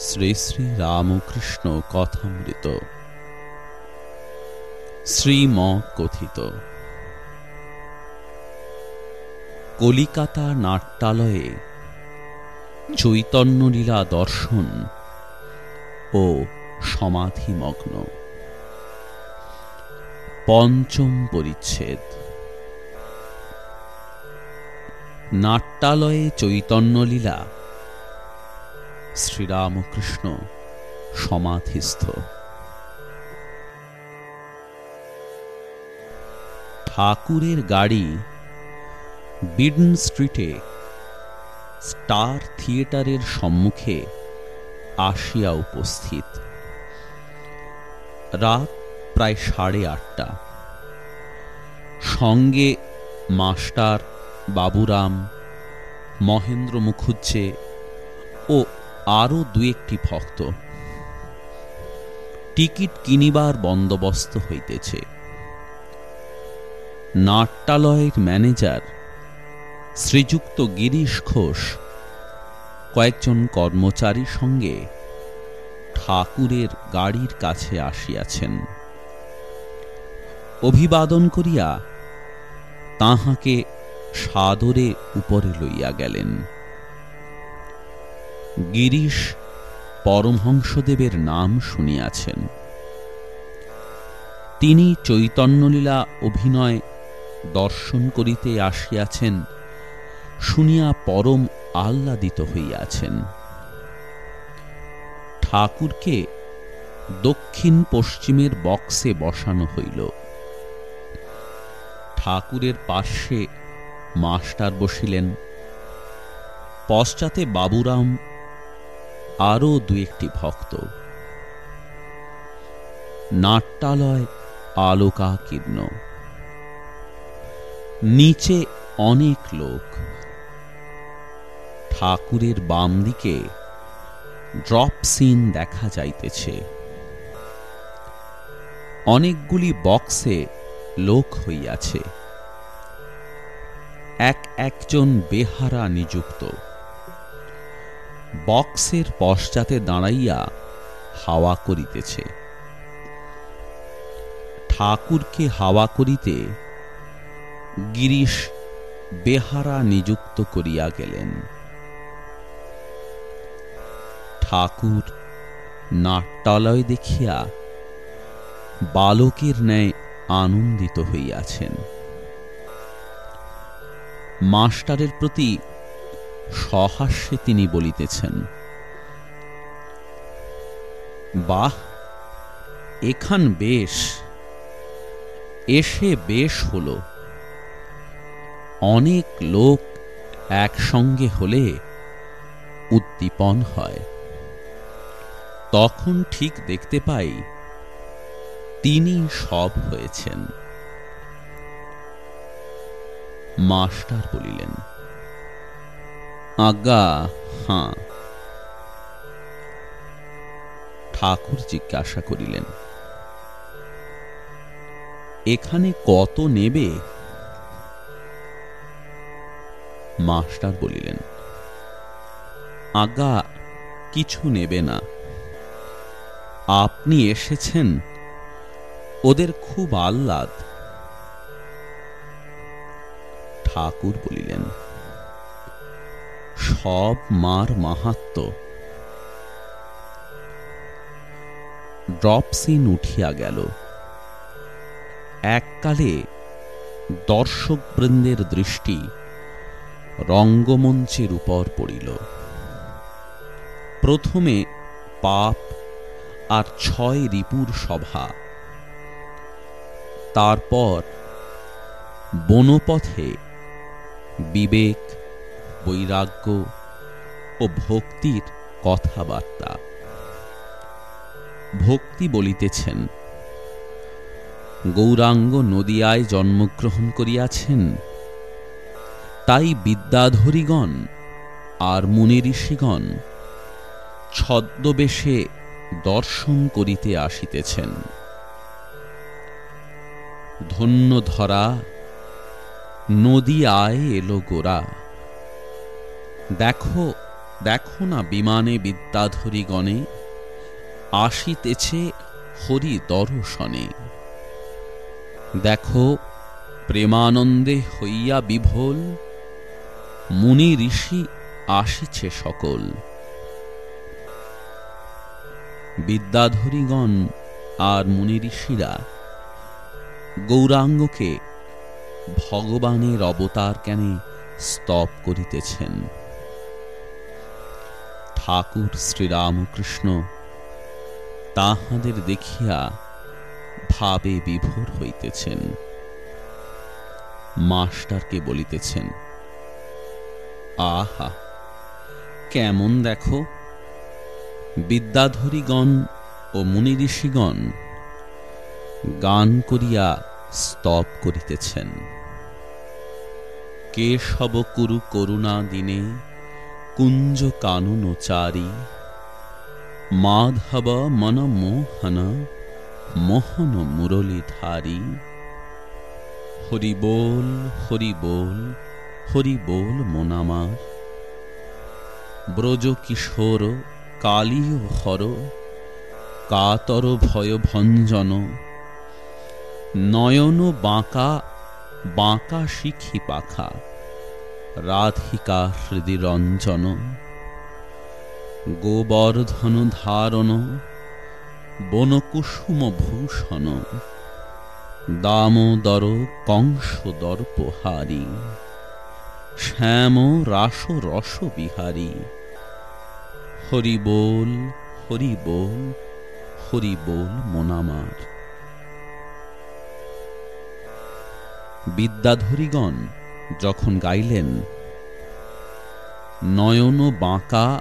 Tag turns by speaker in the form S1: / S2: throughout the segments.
S1: শ্রী শ্রী রামকৃষ্ণ কথামৃত। শ্রীম কথিত কলিকাতা নাট্যালয়ে চৈতন্যলীলা দর্শন ও সমাধিমগ্ন। পঞ্চম পরিচ্ছেদ। নাট্যালয়ে চৈতন্যলীলা শ্রীরামকৃষ্ণ সমাধিস্থ। ঠাকুরের গাড়ি বিডন স্ট্রিটে স্টার থিয়েটারের সম্মুখে আসিয়া উপস্থিত। রাত প্রায় সাড়ে আটটা। সঙ্গে মাস্টার বাবুরাম, মহেন্দ্র মুখুজ্জে ও আরও দু একটি ভক্ত। টিকিট কিনিবার বন্দোবস্ত হইতেছে। নাট্যালয়ের ম্যানেজার শ্রীযুক্ত গিরিশ ঘোষ কয়েকজন কর্মচারীর সঙ্গে ঠাকুরের গাড়ির কাছে আসিয়াছেন। অভিবাদন করিয়া তাহাকে সাদরে উপরে লইয়া গেলেন। গিরিশ পরমহংসদেবের নাম শুনিয়াছেন। তিনি চৈতন্যলীলা অভিনয় দর্শন করিতে আসিয়াছেন, শুনিয়া পরম আহ্লাদিত হইয়াছেন। ঠাকুরকে দক্ষিণ পশ্চিমের বক্সে বসানো হইল। ঠাকুরের পার্শ্বে মাস্টার বসিলেন। পশ্চাতে বাবুরাম আরও দু একটি ভক্ত। নাট্যালয় আলোকাকীর্ণ। নিচে অনেক লোক। ঠাকুরের বাম দিকে ড্রপ সিন দেখা যাইতেছে। অনেকগুলি বক্সে লোক হইয়াছে। এক একজন বেহারা নিযুক্ত। বক্সের পশ্চাতে দাঁড়াইয়া হাওয়া করিতেছে। ঠাকুরকে হাওয়া করিতে গিরিশ বেহারা নিযুক্ত করিয়া গেলেন। ঠাকুর নাট্যালয় দেখিয়া বালকের ন্যায় আনন্দিত হইয়াছেন। মাস্টারের প্রতি সহাস্যে তিনি বলিতেছেন, বাহ, এখান বেশ, এসে বেশ হল। অনেক লোক একসঙ্গে হলে উদ্দীপন হয়। তখন ঠিক দেখতে পাই তিনি সব হয়েছেন। মাস্টার বলিলেন আজ্ঞা হাঁ। ঠাকুর জিজ্ঞাসা করিলেন, এখানে কত নেবে? মাস্টার বলিলেন আজ্ঞা কিছু নেবে না। আপনি এসেছেন, ওদের খুব আহ্লাদ। ঠাকুর বলিলেন সব মার মাহাত্ম। ড্রপসিন উঠিয়া গেল। এককালে দর্শকবৃন্দের দৃষ্টি রঙ্গমঞ্চের উপর পড়িল। প্রথমে পাপ আর ছয় রিপুর সভা। তারপর বনপথে বিবেক বৈরাগ্য ও ভক্তির কথাবার্তা। ভক্তি বলিতেছেন, গৌরাঙ্গ নদিয়ায় জন্মগ্রহণ করিয়াছেন। তাই বিদ্যাধরীগণ আর মুনি ঋষিগণ ছদ্মবেশে দর্শন করিতে আসিতেছেন। ধন্য ধরা নদী আয় এলো গোরা। দেখো দেখো না বিমানে বিদ্যাধরী গণে আসিতেছে হরি দর্শনে। দেখো, প্রেমানন্দে হইয়া বিভোল, মুনি ঋষি আসিছে সকল। বিদ্যাধরীগণ আর মুনি ঋষিরা, গৌরাঙ্গকে ভগবানের অবতার কেনে স্তব করিতেছেন। ঠাকুর শ্রীরামকৃষ্ণ। তাহাদের দেখিয়া ভাবে বিভোর হইতেছেন। মাস্টারকে বলিতেছেন, আহা, কেমন দেখো? বিদ্যাধরীগণ ও মুনি ঋষিগণ গান করিয়া স্তব করিতেছেন। কেশব কুরু করুণা দিনে চারি, মাধব মন মোহন মোহন মুরলীধারী হরি বল হরি বল হরি বল মোনামার ব্রজ কিশোর, কালীয় হর, কাতর ভয় ভঞ্জন। নয়ন বাঁকা বাঁকা শিখি পাখা। রাধিকা হৃদি রঞ্জন গোবর্ধন ধারণ, বনকুসুম ভূষণ, দামোদর কংস দর্পহারী শ্যাম রাস রস বিহারী। হরি বল, হরি মোনামার। বিদ্যাধরীগণ যখন গাইলেন, নয়ন বাঁকা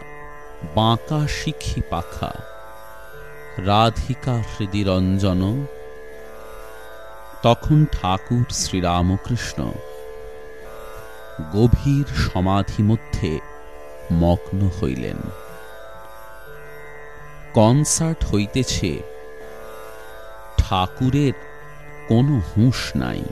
S1: বাঁকা শিখি পাখা, রাধিকা হৃদিরঞ্জন, তখন ঠাকুর শ্রীরামকৃষ্ণ, গভীর সমাধি মধ্যে মগ্ন হইলেন। কনসার্ট হইতেছে, ঠাকুরের কোনো হুঁশ নাই।